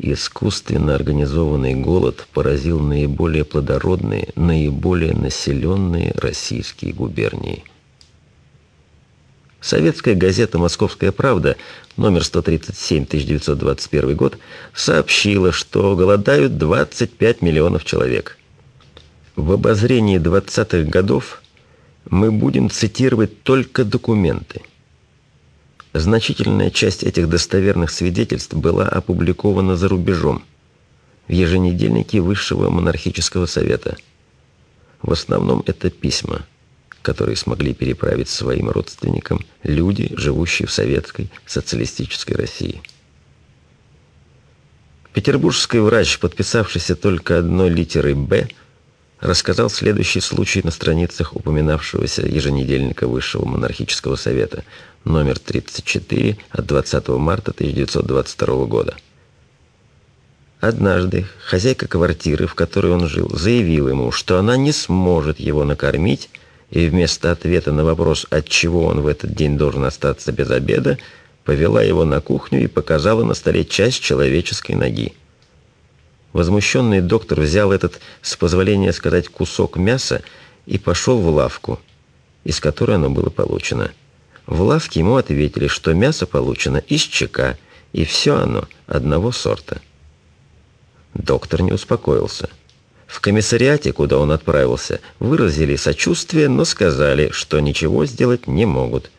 Искусственно организованный голод поразил наиболее плодородные, наиболее населенные российские губернии. Советская газета «Московская правда» номер 137, 1921 год сообщила, что голодают 25 миллионов человек. В обозрении 20-х годов мы будем цитировать только документы. Значительная часть этих достоверных свидетельств была опубликована за рубежом в еженедельнике Высшего монархического совета. В основном это письма, которые смогли переправить своим родственникам люди, живущие в советской социалистической России. Петербургский врач, подписавшийся только одной литерой «Б», рассказал следующий случай на страницах упоминавшегося еженедельника Высшего монархического совета – номер 34 от 20 марта 1922 года. Однажды хозяйка квартиры, в которой он жил, заявила ему, что она не сможет его накормить, и вместо ответа на вопрос, от чего он в этот день должен остаться без обеда, повела его на кухню и показала на столе часть человеческой ноги. Возмущенный доктор взял этот, с позволения сказать, кусок мяса и пошел в лавку, из которой оно было получено. В лавке ему ответили, что мясо получено из ЧК, и все оно одного сорта. Доктор не успокоился. В комиссариате, куда он отправился, выразили сочувствие, но сказали, что ничего сделать не могут.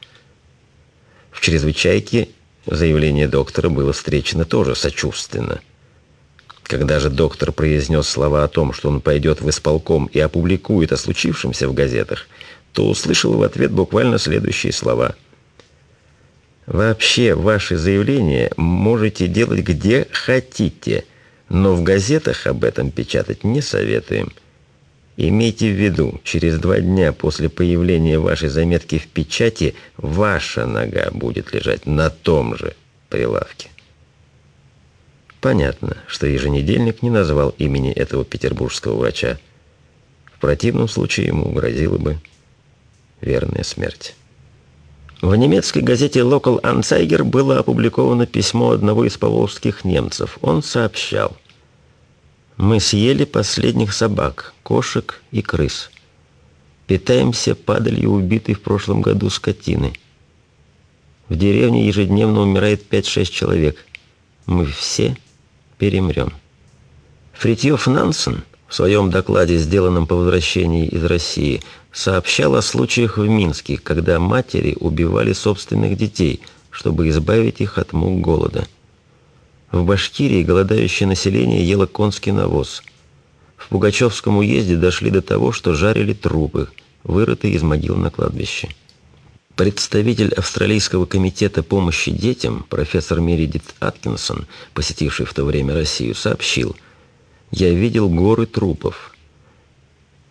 В чрезвычайке заявление доктора было встречено тоже сочувственно. Когда же доктор произнес слова о том, что он пойдет в исполком и опубликует о случившемся в газетах, то услышал в ответ буквально следующие слова. «Вообще ваши заявления можете делать где хотите, но в газетах об этом печатать не советуем. Имейте в виду, через два дня после появления вашей заметки в печати ваша нога будет лежать на том же прилавке». Понятно, что еженедельник не назвал имени этого петербургского врача. В противном случае ему грозила бы верная смерть. В немецкой газете «Local Anzeiger» было опубликовано письмо одного из поволжских немцев. Он сообщал, «Мы съели последних собак, кошек и крыс. Питаемся падалью убитой в прошлом году скотины. В деревне ежедневно умирает 5-6 человек. Мы все перемрем». Фритьёв Нансен в своем докладе, сделанном по возвращении из России, сообщал о случаях в Минске, когда матери убивали собственных детей, чтобы избавить их от мук голода. В Башкирии голодающее население ело конский навоз. В Пугачевском уезде дошли до того, что жарили трупы, вырытые из могил на кладбище. Представитель Австралийского комитета помощи детям, профессор Мередит Аткинсон, посетивший в то время Россию, сообщил, «Я видел горы трупов,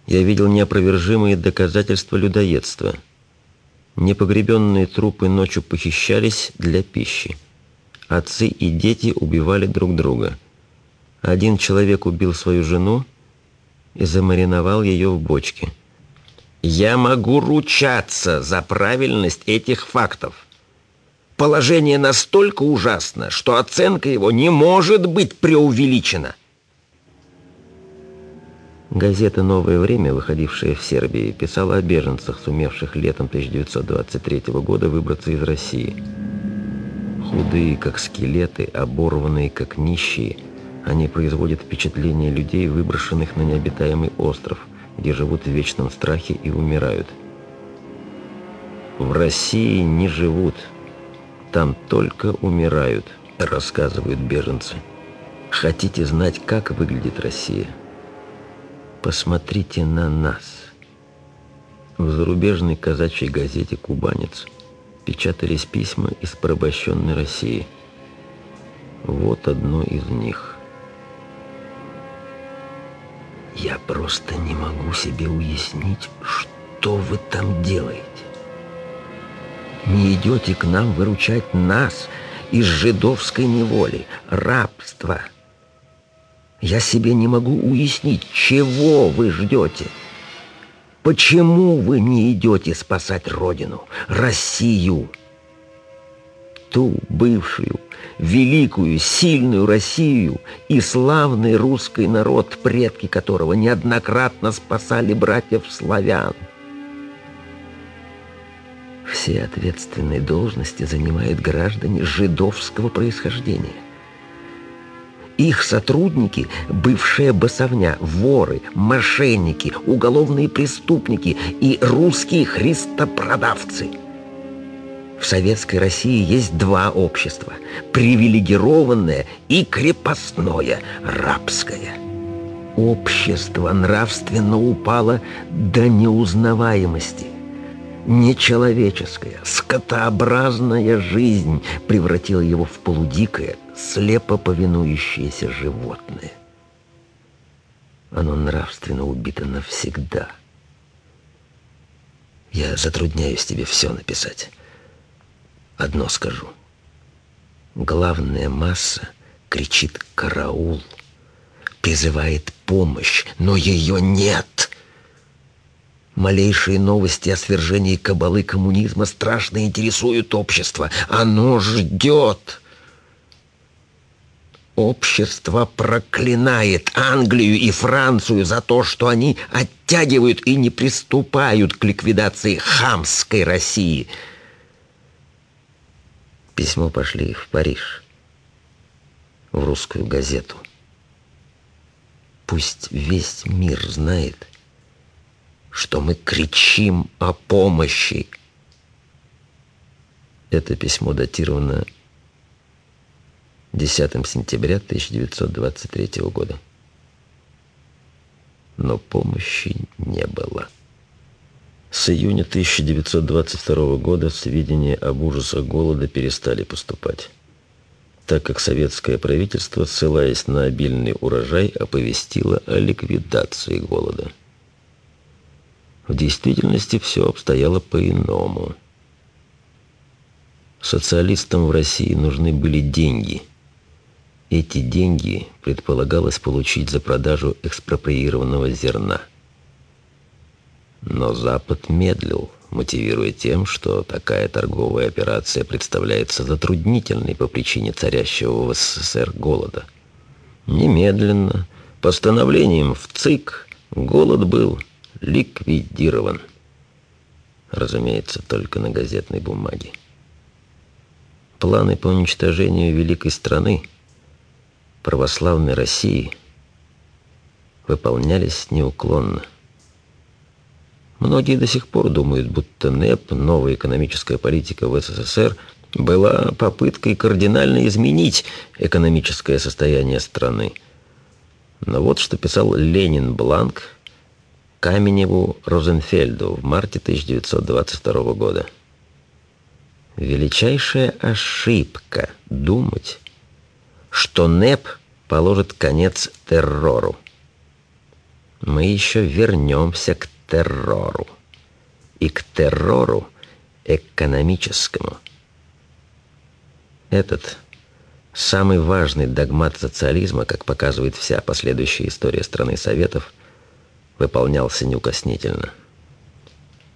я видел неопровержимые доказательства людоедства. Непогребенные трупы ночью похищались для пищи. Отцы и дети убивали друг друга. Один человек убил свою жену и замариновал ее в бочке. Я могу ручаться за правильность этих фактов. Положение настолько ужасно, что оценка его не может быть преувеличена. Газета «Новое время», выходившая в Сербии, писала о беженцах, сумевших летом 1923 года выбраться из России. Худые, как скелеты, оборванные, как нищие, они производят впечатление людей, выброшенных на необитаемый остров, где живут в вечном страхе и умирают. В России не живут, там только умирают, рассказывают беженцы. Хотите знать, как выглядит Россия? Посмотрите на нас. В зарубежной казачьей газете «Кубанец» печатались письма из порабощенной России. Вот одно из них. Я просто не могу себе уяснить, что вы там делаете. Не идете к нам выручать нас из жидовской неволи, рабства – я себе не могу уяснить, чего вы ждете. Почему вы не идете спасать Родину, Россию? Ту бывшую, великую, сильную Россию и славный русский народ, предки которого неоднократно спасали братьев-славян. Все ответственные должности занимают граждане жидовского происхождения. Их сотрудники – бывшая басовня, воры, мошенники, уголовные преступники и русские христопродавцы. В советской России есть два общества – привилегированное и крепостное, рабское. Общество нравственно упало до неузнаваемости – нечеловеческая, скотообразная жизнь превратила его в полудикое, слепо повинующееся животное. Оно нравственно убито навсегда. Я затрудняюсь тебе все написать. Одно скажу. Главная масса кричит «караул», призывает помощь, но ее нет — Малейшие новости о свержении кабалы коммунизма страшно интересуют общество. Оно ждет. Общество проклинает Англию и Францию за то, что они оттягивают и не приступают к ликвидации хамской России. Письмо пошли в Париж, в русскую газету. Пусть весь мир знает, что мы кричим о помощи. Это письмо датировано 10 сентября 1923 года. Но помощи не было. С июня 1922 года сведения об ужасах голода перестали поступать, так как советское правительство, ссылаясь на обильный урожай, оповестило о ликвидации голода. В действительности все обстояло по-иному. Социалистам в России нужны были деньги. Эти деньги предполагалось получить за продажу экспроприированного зерна. Но Запад медлил, мотивируя тем, что такая торговая операция представляется затруднительной по причине царящего в СССР голода. Немедленно, постановлением в ЦИК, голод был ликвидирован. Разумеется, только на газетной бумаге. Планы по уничтожению великой страны, православной России, выполнялись неуклонно. Многие до сих пор думают, будто НЭП, новая экономическая политика в СССР, была попыткой кардинально изменить экономическое состояние страны. Но вот что писал Ленин Бланк Каменеву Розенфельду в марте 1922 года. Величайшая ошибка думать, что НЭП положит конец террору. Мы еще вернемся к террору. И к террору экономическому. Этот самый важный догмат социализма, как показывает вся последующая история страны Советов – выполнялся неукоснительно.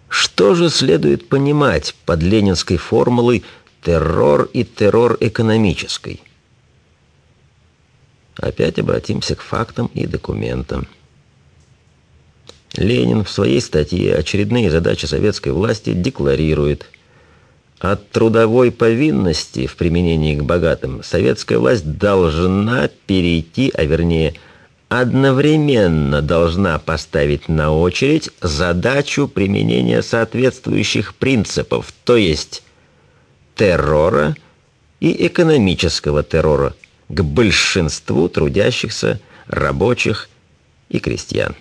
Что же следует понимать под ленинской формулой «террор» и «террор экономический»? Опять обратимся к фактам и документам. Ленин в своей статье «Очередные задачи советской власти» декларирует от трудовой повинности в применении к богатым советская власть должна перейти, а вернее – одновременно должна поставить на очередь задачу применения соответствующих принципов, то есть террора и экономического террора к большинству трудящихся, рабочих и крестьян.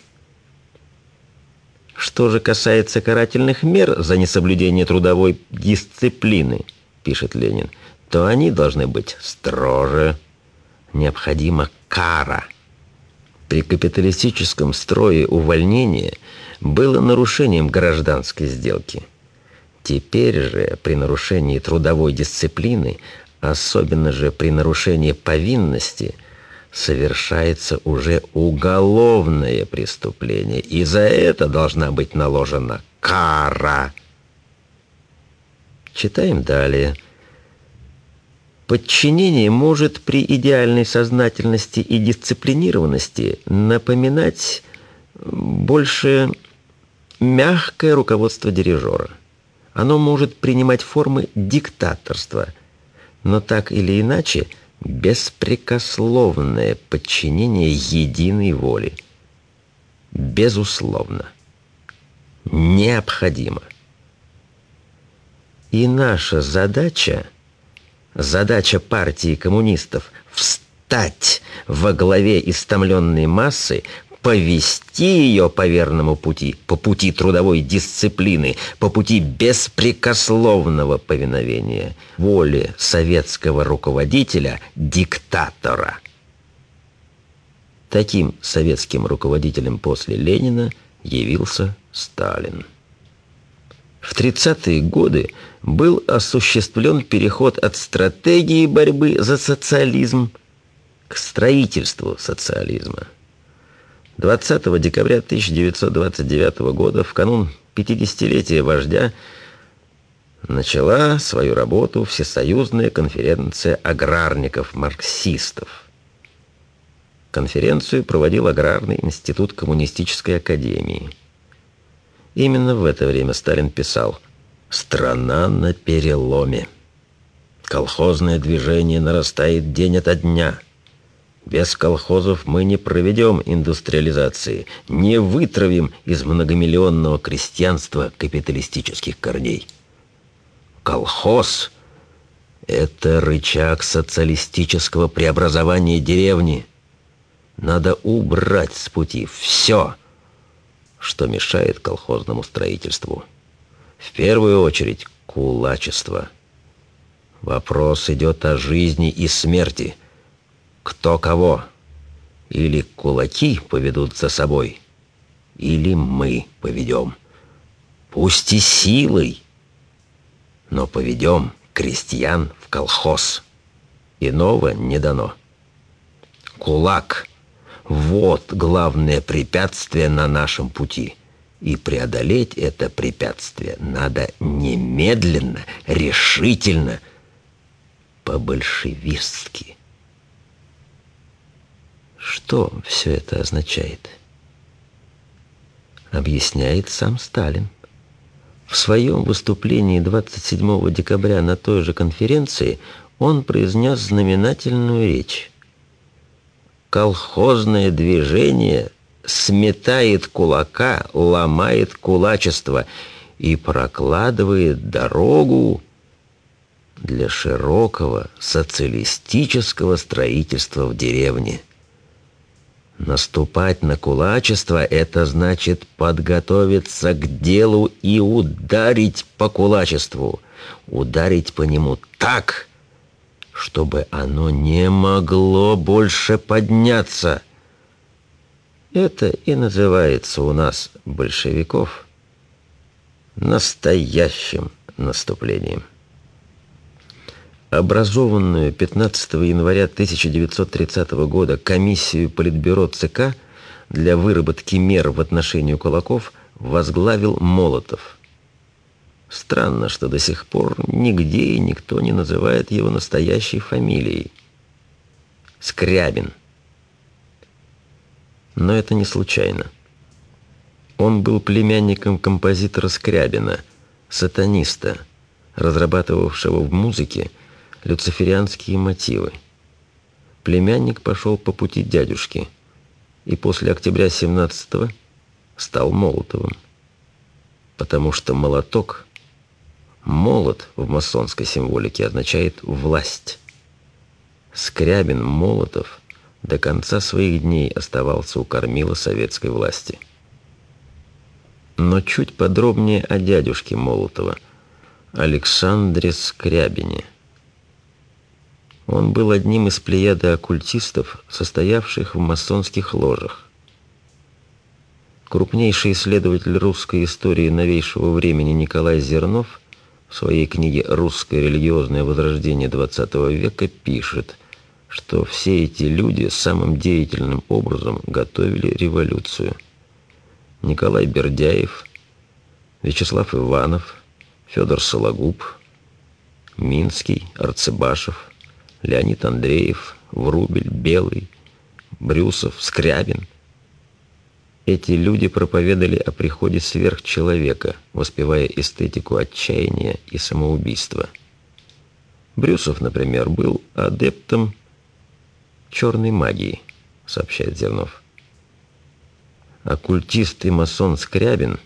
Что же касается карательных мер за несоблюдение трудовой дисциплины, пишет Ленин, то они должны быть строже. Необходима кара – при капиталистическом строе увольнение было нарушением гражданской сделки. Теперь же при нарушении трудовой дисциплины, особенно же при нарушении повинности, совершается уже уголовное преступление, и за это должна быть наложена кара. Читаем далее. Подчинение может при идеальной сознательности и дисциплинированности напоминать больше мягкое руководство дирижера. Оно может принимать формы диктаторства, но так или иначе беспрекословное подчинение единой воли. Безусловно. Необходимо. И наша задача, задача партии коммунистов, встать во главе истомленной массы, повести ее по верному пути, по пути трудовой дисциплины, по пути беспрекословного повиновения воле советского руководителя, диктатора. Таким советским руководителем после Ленина явился Сталин. В 30-е годы был осуществлен переход от стратегии борьбы за социализм к строительству социализма. 20 декабря 1929 года, в канун 50-летия вождя, начала свою работу Всесоюзная конференция аграрников-марксистов. Конференцию проводил Аграрный институт коммунистической академии. Именно в это время Сталин писал «Страна на переломе. Колхозное движение нарастает день ото дня». Без колхозов мы не проведем индустриализации, не вытравим из многомиллионного крестьянства капиталистических корней. Колхоз – это рычаг социалистического преобразования деревни. Надо убрать с пути все, что мешает колхозному строительству. В первую очередь кулачество. Вопрос идет о жизни и смерти – кто кого. Или кулаки поведут за собой, или мы поведем. Пусть и силой, но поведем крестьян в колхоз. Иного не дано. Кулак — вот главное препятствие на нашем пути. И преодолеть это препятствие надо немедленно, решительно, по-большевистски. Что все это означает? Объясняет сам Сталин. В своем выступлении 27 декабря на той же конференции он произнес знаменательную речь. «Колхозное движение сметает кулака, ломает кулачество и прокладывает дорогу для широкого социалистического строительства в деревне». Наступать на кулачество — это значит подготовиться к делу и ударить по кулачеству. Ударить по нему так, чтобы оно не могло больше подняться. Это и называется у нас, большевиков, настоящим наступлением образованную 15 января 1930 года комиссию Политбюро ЦК для выработки мер в отношении кулаков возглавил Молотов. Странно, что до сих пор нигде и никто не называет его настоящей фамилией. Скрябин. Но это не случайно. Он был племянником композитора Скрябина, сатаниста, разрабатывавшего в музыке люциферианские мотивы. Племянник пошел по пути дядюшки и после октября 17-го стал Молотовым, потому что молоток, молот в масонской символике означает «власть». Скрябин Молотов до конца своих дней оставался у кормила советской власти. Но чуть подробнее о дядюшке Молотова, Александре Скрябине – он был одним из плеяды оккультистов, состоявших в масонских ложах. Крупнейший исследователь русской истории новейшего времени Николай Зернов в своей книге «Русское религиозное возрождение XX века» пишет, что все эти люди самым деятельным образом готовили революцию. Николай Бердяев, Вячеслав Иванов, Федор Сологуб, Минский, Арцебашев – Леонид Андреев, Врубель, Белый, Брюсов, Скрябин. Эти люди проповедовали о приходе сверхчеловека, воспевая эстетику отчаяния и самоубийства. Брюсов, например, был адептом черной магии, сообщает Зернов. Оккультист и масон Скрябин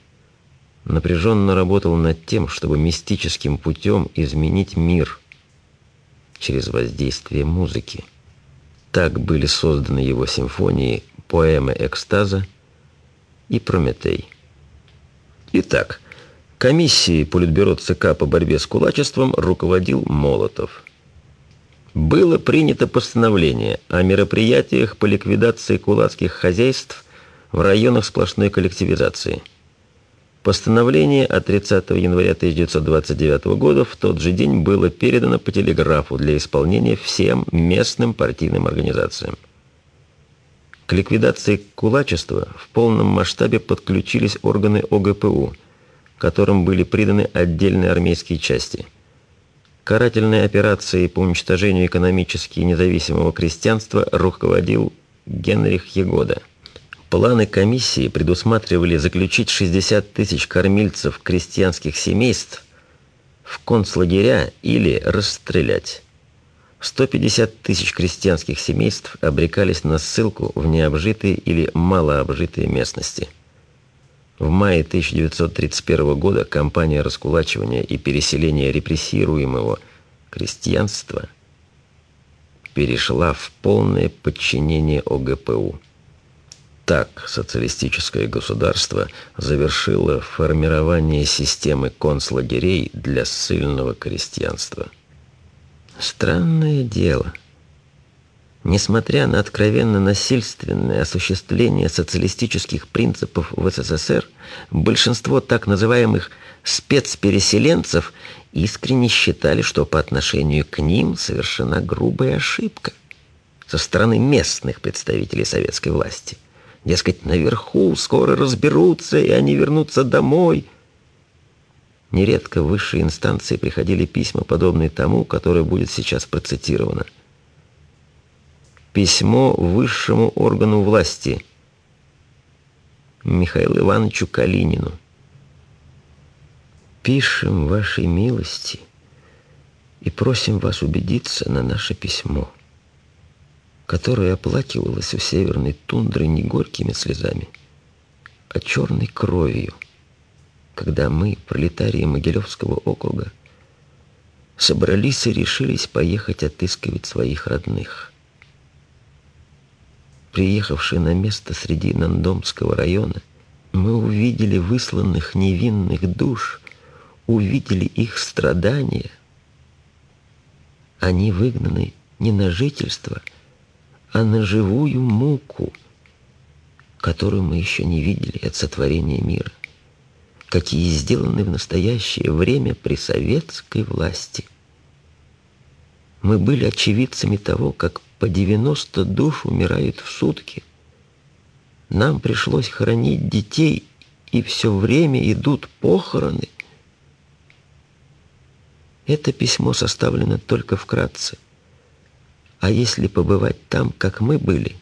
напряженно работал над тем, чтобы мистическим путем изменить мир через воздействие музыки. Так были созданы его симфонии «Поэмы экстаза» и «Прометей». Итак, комиссией Политбюро ЦК по борьбе с кулачеством руководил Молотов. Было принято постановление о мероприятиях по ликвидации кулацких хозяйств в районах сплошной коллективизации. Постановление от 30 января 1929 года в тот же день было передано по телеграфу для исполнения всем местным партийным организациям. К ликвидации кулачества в полном масштабе подключились органы ОГПУ, которым были приданы отдельные армейские части. Карательной операцией по уничтожению экономически независимого крестьянства руководил Генрих Егода – Планы комиссии предусматривали заключить 60 тысяч кормильцев крестьянских семейств в концлагеря или расстрелять. 150 тысяч крестьянских семейств обрекались на ссылку в необжитые или малообжитые местности. В мае 1931 года кампания раскулачивания и переселения репрессируемого крестьянства перешла в полное подчинение ОГПУ. Так социалистическое государство завершило формирование системы концлагерей для ссыльного крестьянства. Странное дело. Несмотря на откровенно насильственное осуществление социалистических принципов в СССР, большинство так называемых спецпереселенцев искренне считали, что по отношению к ним совершена грубая ошибка со стороны местных представителей советской власти. Дескать, наверху скоро разберутся, и они вернутся домой. Нередко в высшие инстанции приходили письма, подобные тому, которое будет сейчас процитировано. Письмо высшему органу власти Михаилу Ивановичу Калинину. Пишем вашей милости и просим вас убедиться на наше письмо которая оплакивалась у северной тундры не горькими слезами, а черной кровью, когда мы, пролетарии Могилевского округа, собрались и решились поехать отыскивать своих родных. Приехавшие на место среди Нандомского района, мы увидели высланных невинных душ, увидели их страдания. Они выгнаны не на жительство, а на живую муку, которую мы еще не видели от сотворения мира, какие сделаны в настоящее время при советской власти. Мы были очевидцами того, как по 90 душ умирают в сутки. Нам пришлось хоронить детей, и все время идут похороны. Это письмо составлено только вкратце. А если побывать там, как мы были,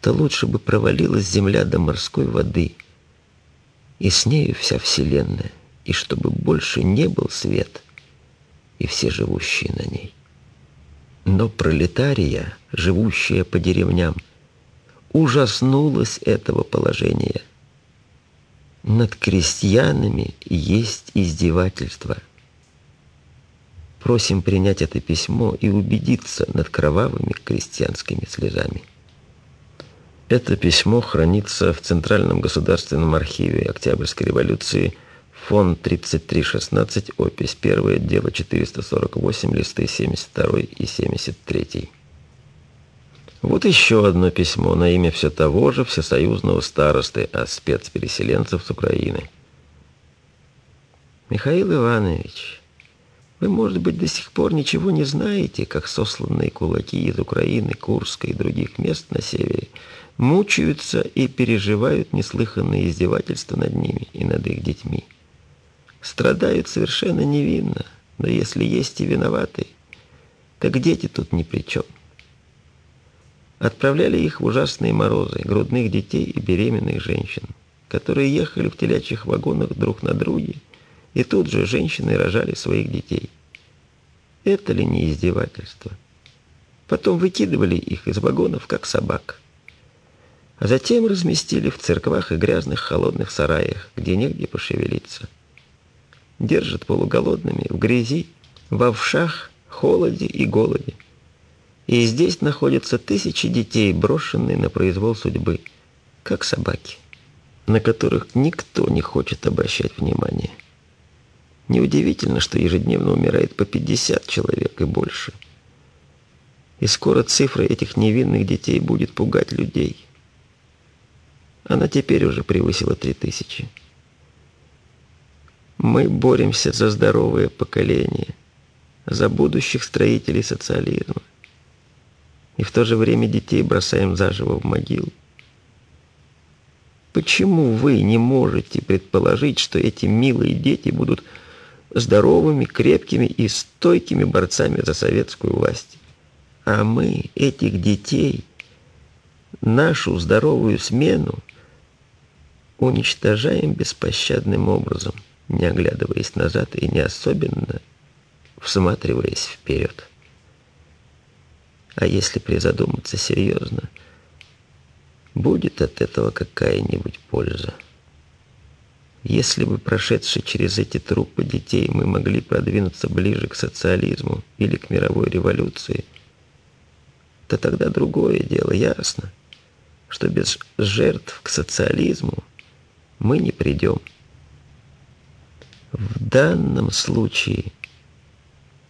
то лучше бы провалилась земля до морской воды, и с нею вся вселенная, и чтобы больше не был свет, и все живущие на ней. Но пролетария, живущая по деревням, ужаснулась этого положения. Над крестьянами есть издевательство – Просим принять это письмо и убедиться над кровавыми крестьянскими слезами. Это письмо хранится в Центральном государственном архиве Октябрьской революции, фонд 3316, опись 1, дело 448, листы 72 и 73. Вот еще одно письмо на имя все того же всесоюзного старосты о спецпереселенцев с Украины. Михаил Иванович, вы, может быть, до сих пор ничего не знаете, как сосланные кулаки из Украины, Курска и других мест на севере мучаются и переживают неслыханные издевательства над ними и над их детьми. Страдают совершенно невинно, но если есть и виноватые, Так дети тут ни при чем. Отправляли их в ужасные морозы, грудных детей и беременных женщин, которые ехали в телячьих вагонах друг на друге, и тут же женщины рожали своих детей. Это ли не издевательство? Потом выкидывали их из вагонов, как собак. А затем разместили в церквах и грязных холодных сараях, где негде пошевелиться. Держат полуголодными в грязи, в овшах, холоде и голоде. И здесь находятся тысячи детей, брошенные на произвол судьбы, как собаки, на которых никто не хочет обращать внимание. Неудивительно, что ежедневно умирает по 50 человек и больше. И скоро цифра этих невинных детей будет пугать людей. Она теперь уже превысила 3000. Мы боремся за здоровое поколение, за будущих строителей социализма и в то же время детей бросаем заживо в могилу. Почему вы не можете предположить, что эти милые дети будут здоровыми, крепкими и стойкими борцами за советскую власть? А мы этих детей, нашу здоровую смену, уничтожаем беспощадным образом, не оглядываясь назад и не особенно всматриваясь вперед. А если призадуматься серьезно, будет от этого какая-нибудь польза? Если бы, прошедшие через эти трупы детей, мы могли продвинуться ближе к социализму или к мировой революции, то тогда другое дело, ясно, что без жертв к социализму мы не придем. В данном случае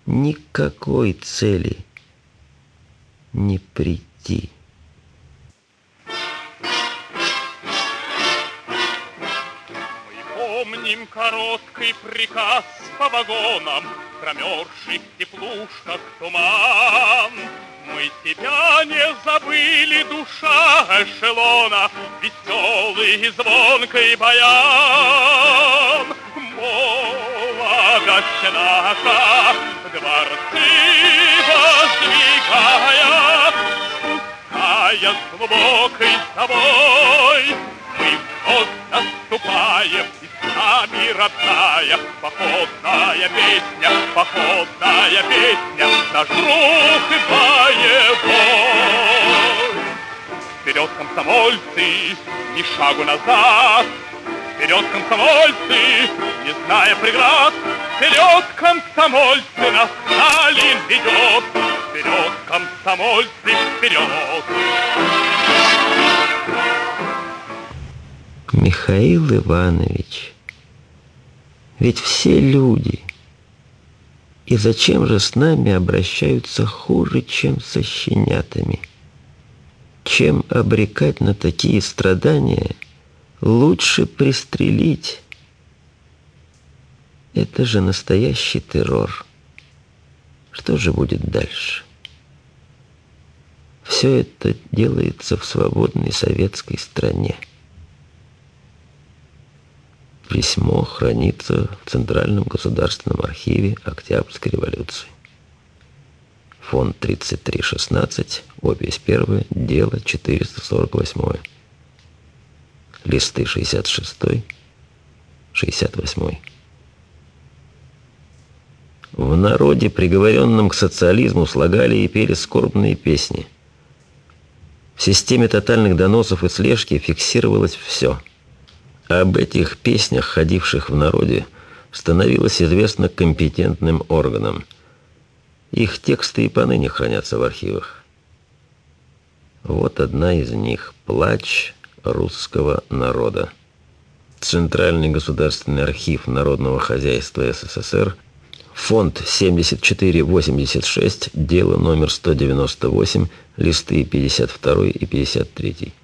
никакой цели – не прийти. Короткий приказ по вагонам, Промерзших теплушках туман. Мы тебя не забыли, душа эшелона, Веселый и звонкий баян. Молодость наша, дворцы воздвигая, Спуская с глубокой собой, Мы вновь наступаем, и нами родная Походная песня, походная песня, Наш друг боевой. Вперед, комсомольцы, ни шагу назад, Вперед, комсомольцы, не зная преград, Вперед, комсомольцы, нас Сталин ведет, Вперед, комсомольцы, вперед! Михаил Иванович, ведь все люди. И зачем же с нами обращаются хуже, чем со щенятами? Чем обрекать на такие страдания – лучше пристрелить. Это же настоящий террор. Что же будет дальше? Все это делается в свободной советской стране. Письмо хранится в Центральном государственном архиве Октябрьской революции. Фонд 3316, опись 1, дело 448 листы 66, 68. В народе, приговоренном к социализму, слагали и пели скорбные песни. В системе тотальных доносов и слежки фиксировалось все. Об этих песнях, ходивших в народе, становилось известно компетентным органам. Их тексты и поныне хранятся в архивах. Вот одна из них «Плач русского народа. Центральный государственный архив народного хозяйства СССР, фонд 7486, дело номер 198, листы 52 и 53.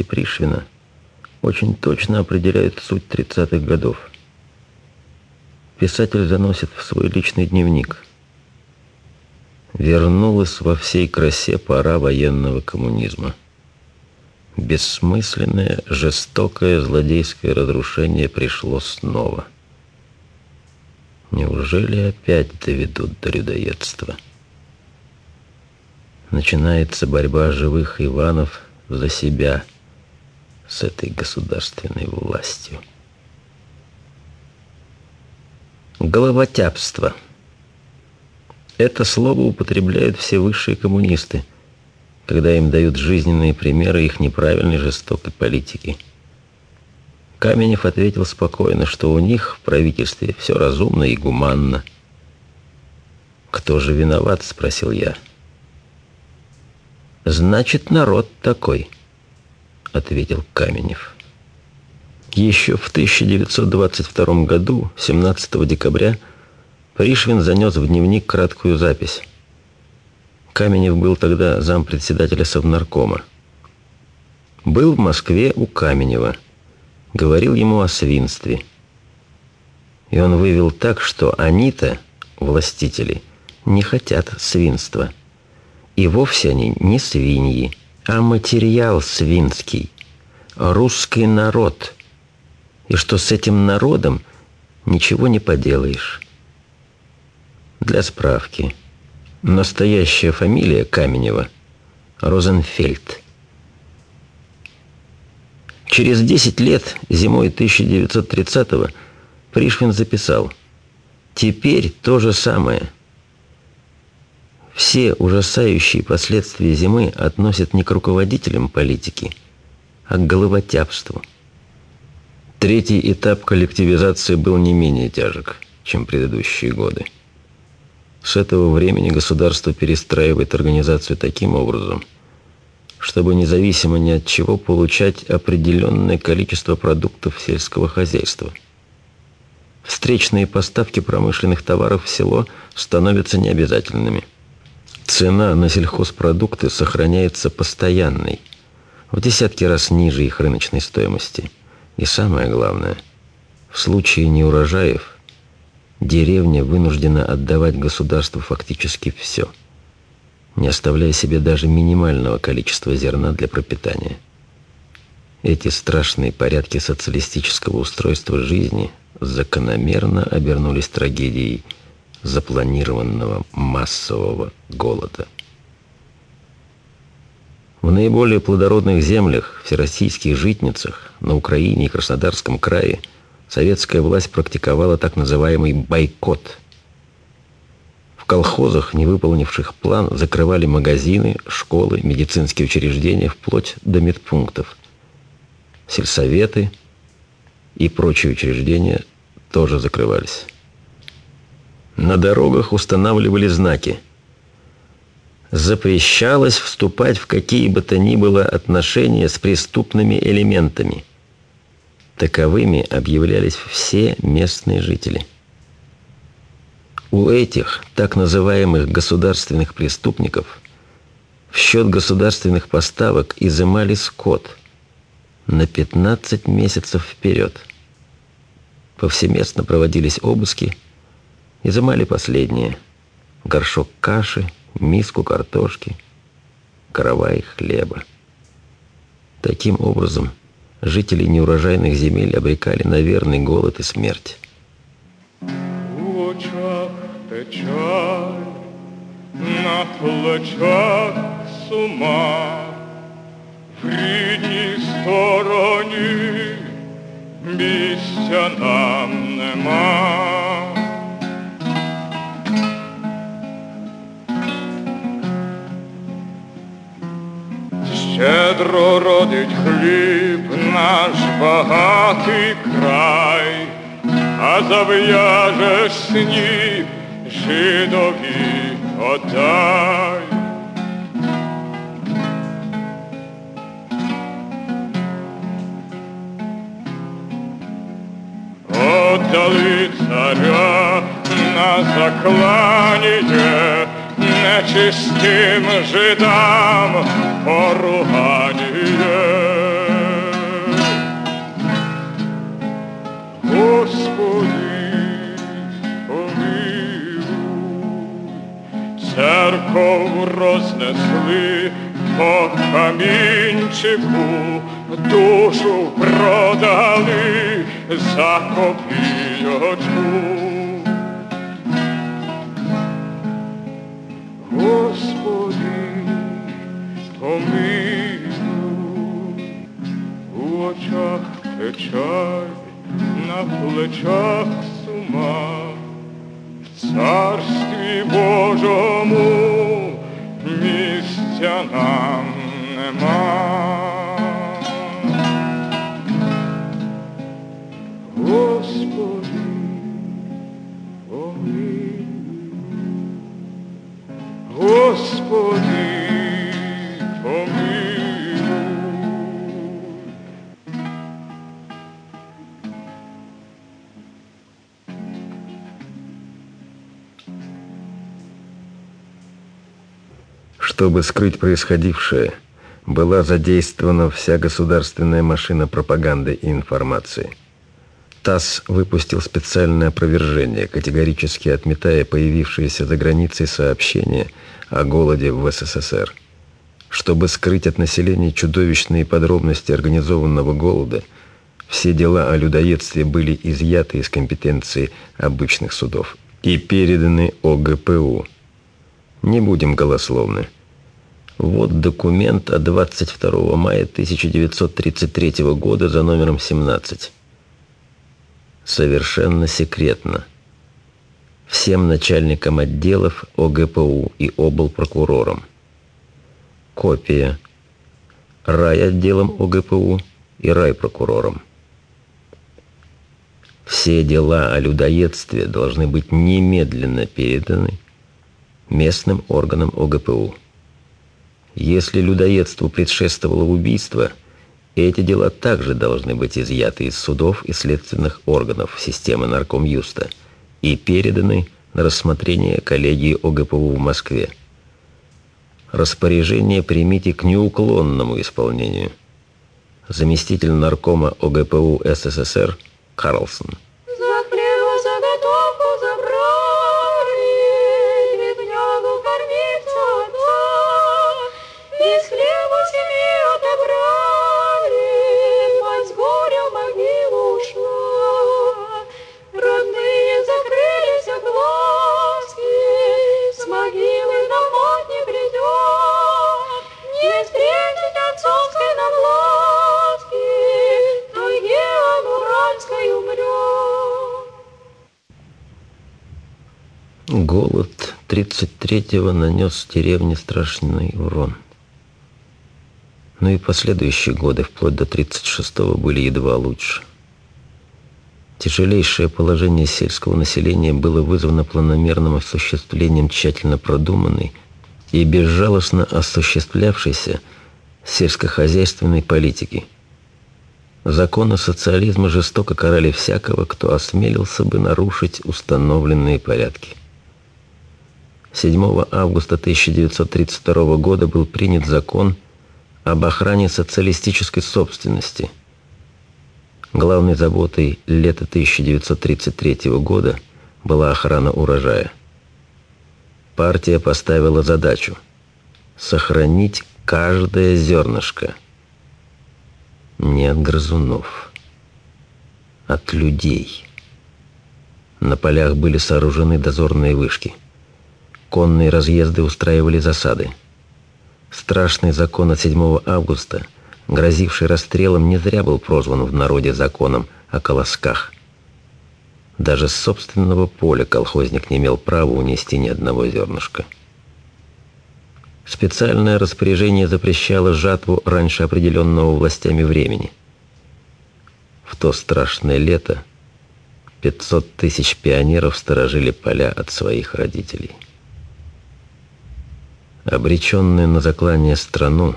Записи Пришвина очень точно определяют суть 30-х годов. Писатель заносит в свой личный дневник. Вернулась во всей красе пора военного коммунизма. Бессмысленное, жестокое, злодейское разрушение пришло снова. Неужели опять доведут до людоедства? Начинается борьба живых Иванов за себя с этой государственной властью. Головотяпство. Это слово употребляют все высшие коммунисты, когда им дают жизненные примеры их неправильной жестокой политики. Каменев ответил спокойно, что у них в правительстве все разумно и гуманно. «Кто же виноват?» – спросил я. «Значит, народ такой», — ответил Каменев. Еще в 1922 году, 17 декабря, Пришвин занес в дневник краткую запись. Каменев был тогда зампредседателя Совнаркома. Был в Москве у Каменева. Говорил ему о свинстве. И он вывел так, что они-то, властители, не хотят свинства – и вовсе они не свиньи, а материал свинский, русский народ. И что с этим народом ничего не поделаешь. Для справки. Настоящая фамилия Каменева – Розенфельд. Через 10 лет, зимой 1930-го, Пришвин записал «Теперь то же самое – все ужасающие последствия зимы относят не к руководителям политики, а к головотяпству. Третий этап коллективизации был не менее тяжек, чем предыдущие годы. С этого времени государство перестраивает организацию таким образом, чтобы независимо ни от чего получать определенное количество продуктов сельского хозяйства. Встречные поставки промышленных товаров в село становятся необязательными – Цена на сельхозпродукты сохраняется постоянной, в десятки раз ниже их рыночной стоимости. И самое главное, в случае неурожаев деревня вынуждена отдавать государству фактически все, не оставляя себе даже минимального количества зерна для пропитания. Эти страшные порядки социалистического устройства жизни закономерно обернулись трагедией – запланированного массового голода. В наиболее плодородных землях, всероссийских житницах, на Украине и Краснодарском крае советская власть практиковала так называемый бойкот. В колхозах, не выполнивших план, закрывали магазины, школы, медицинские учреждения вплоть до медпунктов. Сельсоветы и прочие учреждения тоже закрывались. На дорогах устанавливали знаки. Запрещалось вступать в какие бы то ни было отношения с преступными элементами. Таковыми объявлялись все местные жители. У этих так называемых государственных преступников в счет государственных поставок изымали скот на 15 месяцев вперед. Повсеместно проводились обыски – Изымали последнее. Горшок каши, миску картошки, каравай хлеба. Таким образом, жители неурожайных земель обрекали на верный голод и смерть. В очах печаль, на плечах сума, в рідній стороні місця нам нема. Щедро родить хліб наш багатий край, а зав'яжеш сніг жидові отдай. Отдали царя на закланіє, нечистым жидам поругание. Господи, помилуй, церков рознесли по камінчику, душу продали за копійочку. Помилуй, у очах печаль, на плечах сума, в царстві Божому місця нам нема. Чтобы скрыть происходившее, была задействована вся государственная машина пропаганды и информации. ТАСС выпустил специальное опровержение, категорически отметая появившиеся за границей сообщения о голоде в СССР. Чтобы скрыть от населения чудовищные подробности организованного голода, все дела о людоедстве были изъяты из компетенции обычных судов и переданы ОГПУ. Не будем голословны. Вот документ от 22 мая 1933 года за номером 17. Совершенно секретно. Всем начальникам отделов ОГПУ и облпрокурорам. Копия. Райотделом ОГПУ и райпрокурорам. Все дела о людоедстве должны быть немедленно переданы местным органам ОГПУ. Если людоедству предшествовало убийство, эти дела также должны быть изъяты из судов и следственных органов системы Наркомюста и переданы на рассмотрение коллегии ОГПУ в Москве. Распоряжение примите к неуклонному исполнению. Заместитель наркома ОГПУ СССР Карлсон. 33-го нанес деревне страшный урон. Но и последующие годы, вплоть до 36-го, были едва лучше. Тяжелейшее положение сельского населения было вызвано планомерным осуществлением тщательно продуманной и безжалостно осуществлявшейся сельскохозяйственной политики. Законы социализма жестоко карали всякого, кто осмелился бы нарушить установленные порядки. 7 августа 1932 года был принят закон об охране социалистической собственности. Главной заботой лета 1933 года была охрана урожая. Партия поставила задачу сохранить каждое зернышко. Не от грызунов, от людей. На полях были сооружены дозорные вышки. Конные разъезды устраивали засады. Страшный закон от 7 августа, грозивший расстрелом, не зря был прозван в народе законом о колосках. Даже с собственного поля колхозник не имел права унести ни одного зернышка. Специальное распоряжение запрещало жатву раньше определенного властями времени. В то страшное лето 500 тысяч пионеров сторожили поля от своих родителей. Обреченную на заклание страну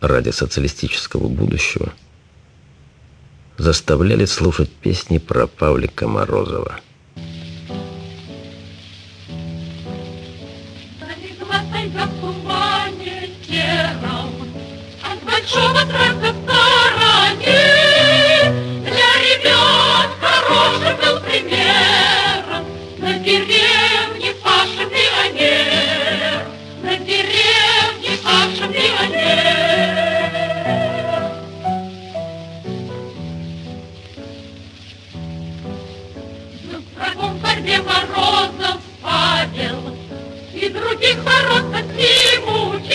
ради социалистического будущего заставляли слушать песни про Павлика Морозова. И других бороться с ним учить.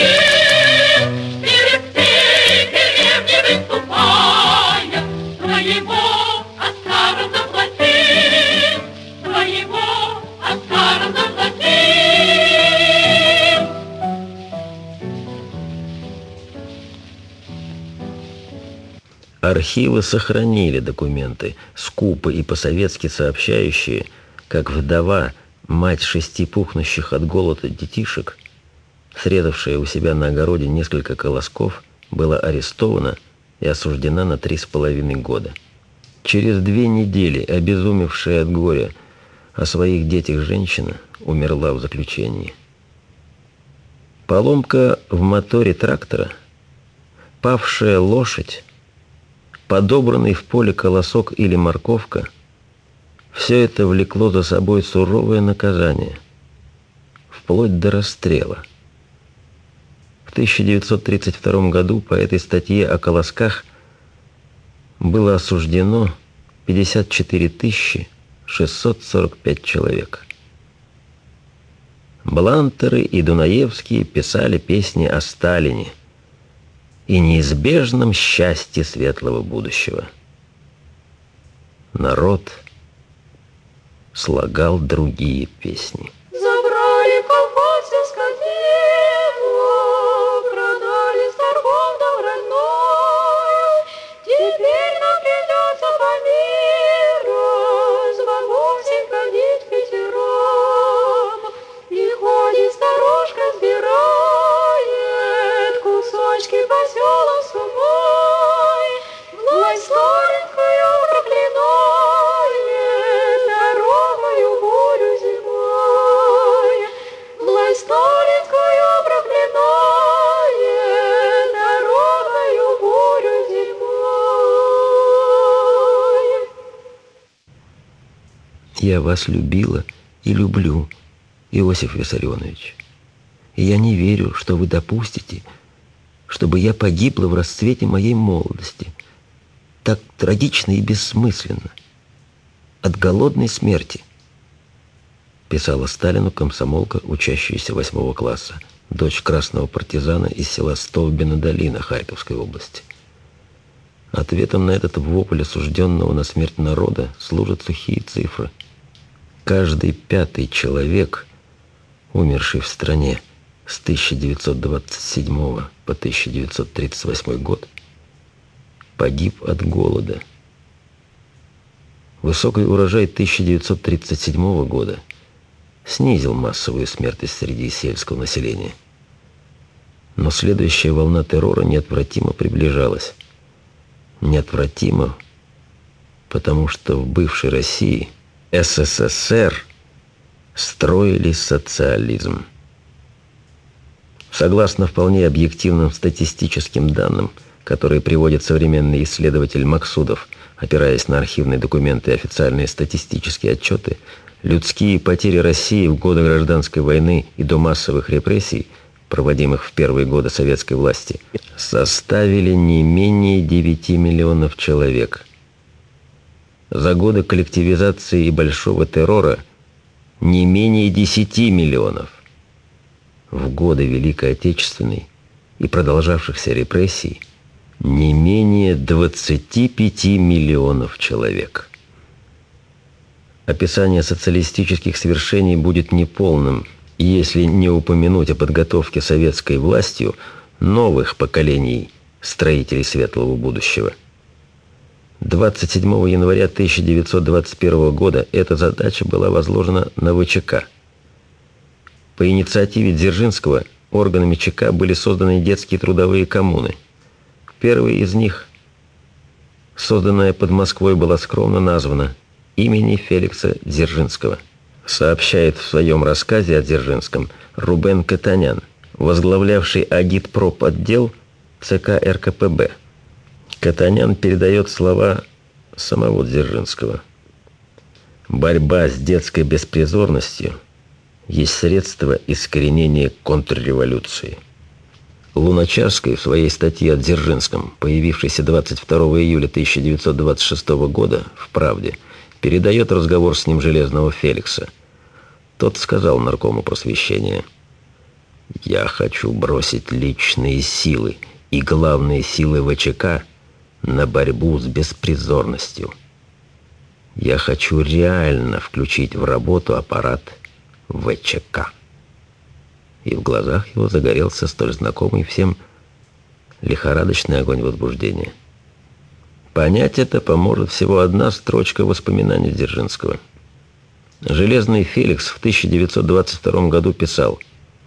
Перед всей деревней выступая, своего отца разоблачить, своего отца разоблачить. Архивы сохранили документы, скупо и по-советски сообщающие, как вдова, мать шести пухнущих от голода детишек, срезавшая у себя на огороде несколько колосков, была арестована и осуждена на три с половиной года. Через две недели, обезумевшая от горя о своих детях женщина, умерла в заключении. Поломка в моторе трактора, павшая лошадь, подобранный в поле колосок или морковка, все это влекло за собой суровое наказание, вплоть до расстрела. В 1932 году по этой статье о колосках было осуждено 54 645 человек. Блантеры и Дунаевские писали песни о Сталине – и неизбежном счастье светлого будущего. Народ слагал другие песни. Я вас любила и люблю, Иосиф Виссарионович. И я не верю, что вы допустите, чтобы я погибла в расцвете моей молодости. Так трагично и бессмысленно. От голодной смерти. Писала Сталину комсомолка, учащаяся восьмого класса, дочь красного партизана из села Столбина-Долина Харьковской области. Ответом на этот вопль осужденного на смерть народа служат сухие цифры. Каждый пятый человек, умерший в стране с 1927 по 1938 год, погиб от голода. Высокий урожай 1937 года снизил массовую смертность среди сельского населения. Но следующая волна террора неотвратимо приближалась. Неотвратимо, потому что в бывшей России, СССР, строили социализм. Согласно вполне объективным статистическим данным, которые приводит современный исследователь Максудов, опираясь на архивные документы и официальные статистические отчеты, людские потери России в годы гражданской войны и до массовых репрессий, проводимых в первые годы советской власти, составили не менее 9 миллионов человек. За годы коллективизации и большого террора не менее 10 миллионов в годы Великой Отечественной и продолжавшихся репрессий не менее 25 миллионов человек. Описание социалистических свершений будет неполным, если не упомянуть о подготовке советской властью новых поколений строителей светлого будущего. 27 января 1921 года эта задача была возложена на ВЧК – по инициативе Дзержинского органами ЧК были созданы детские трудовые коммуны. Первая из них, созданная под Москвой, была скромно названа имени Феликса Дзержинского. Сообщает в своем рассказе о Дзержинском Рубен Катанян, возглавлявший агитпроп отдел ЦК РКПБ. Катанян передает слова самого Дзержинского. «Борьба с детской беспризорностью – есть средство искоренения контрреволюции. Луначарский в своей статье о Дзержинском, появившейся 22 июля 1926 года в «Правде», передает разговор с ним Железного Феликса. Тот сказал наркому просвещения, Я хочу бросить личные силы и главные силы ВЧК на борьбу с беспризорностью. Я хочу реально включить в работу аппарат ВЧК. И в глазах его загорелся столь знакомый всем лихорадочный огонь возбуждения. Понять это поможет всего одна строчка воспоминаний Дзержинского. Железный Феликс в 1922 году писал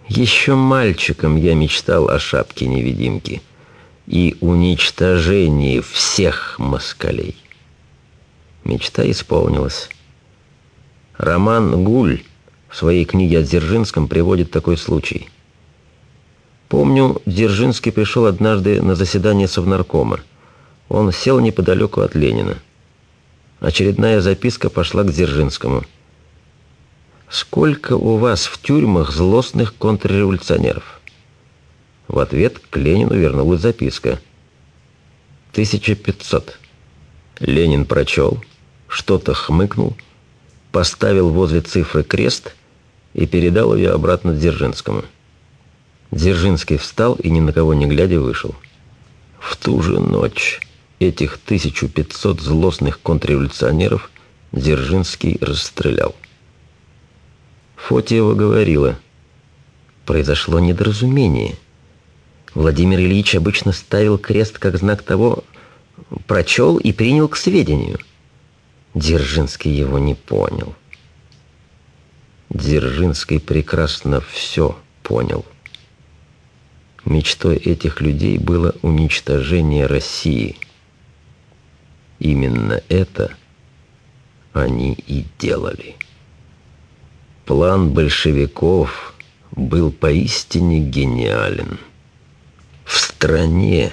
«Еще мальчиком я мечтал о шапке-невидимки и уничтожении всех москалей». Мечта исполнилась. Роман Гуль в своей книге о Дзержинском приводит такой случай. Помню, Дзержинский пришел однажды на заседание Совнаркома. Он сел неподалеку от Ленина. Очередная записка пошла к Дзержинскому. «Сколько у вас в тюрьмах злостных контрреволюционеров?» В ответ к Ленину вернулась записка. «1500». Ленин прочел, что-то хмыкнул, поставил возле цифры крест и передал ее обратно Дзержинскому. Дзержинский встал и, ни на кого не глядя, вышел. В ту же ночь этих 1500 злостных контрреволюционеров Дзержинский расстрелял. Фотиева говорила, произошло недоразумение. Владимир Ильич обычно ставил крест как знак того, прочел и принял к сведению. Дзержинский его не понял. Дзержинский прекрасно все понял. Мечтой этих людей было уничтожение России. Именно это они и делали. План большевиков был поистине гениален. Стране,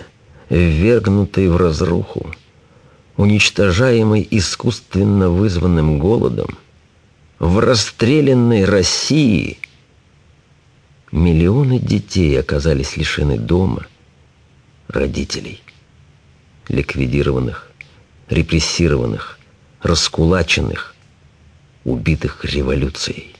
ввергнутой в разруху, уничтожаемой искусственно вызванным голодом, в расстрелянной России миллионы детей оказались лишены дома, родителей, ликвидированных, репрессированных, раскулаченных, убитых революцией.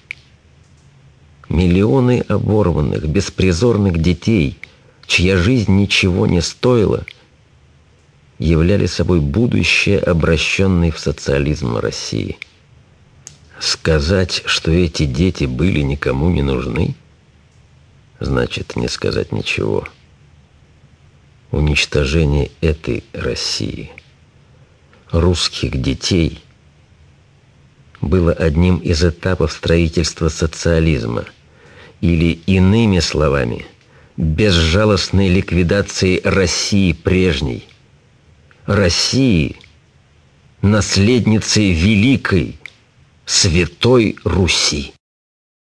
Миллионы оборванных, беспризорных детей, чья жизнь ничего не стоила – являли собой будущее обращенной в социализм России. Сказать, что эти дети были никому не нужны, значит не сказать ничего. Уничтожение этой России, русских детей, было одним из этапов строительства социализма, или, иными словами, безжалостной ликвидации России прежней – России, наследницей великой Святой Руси.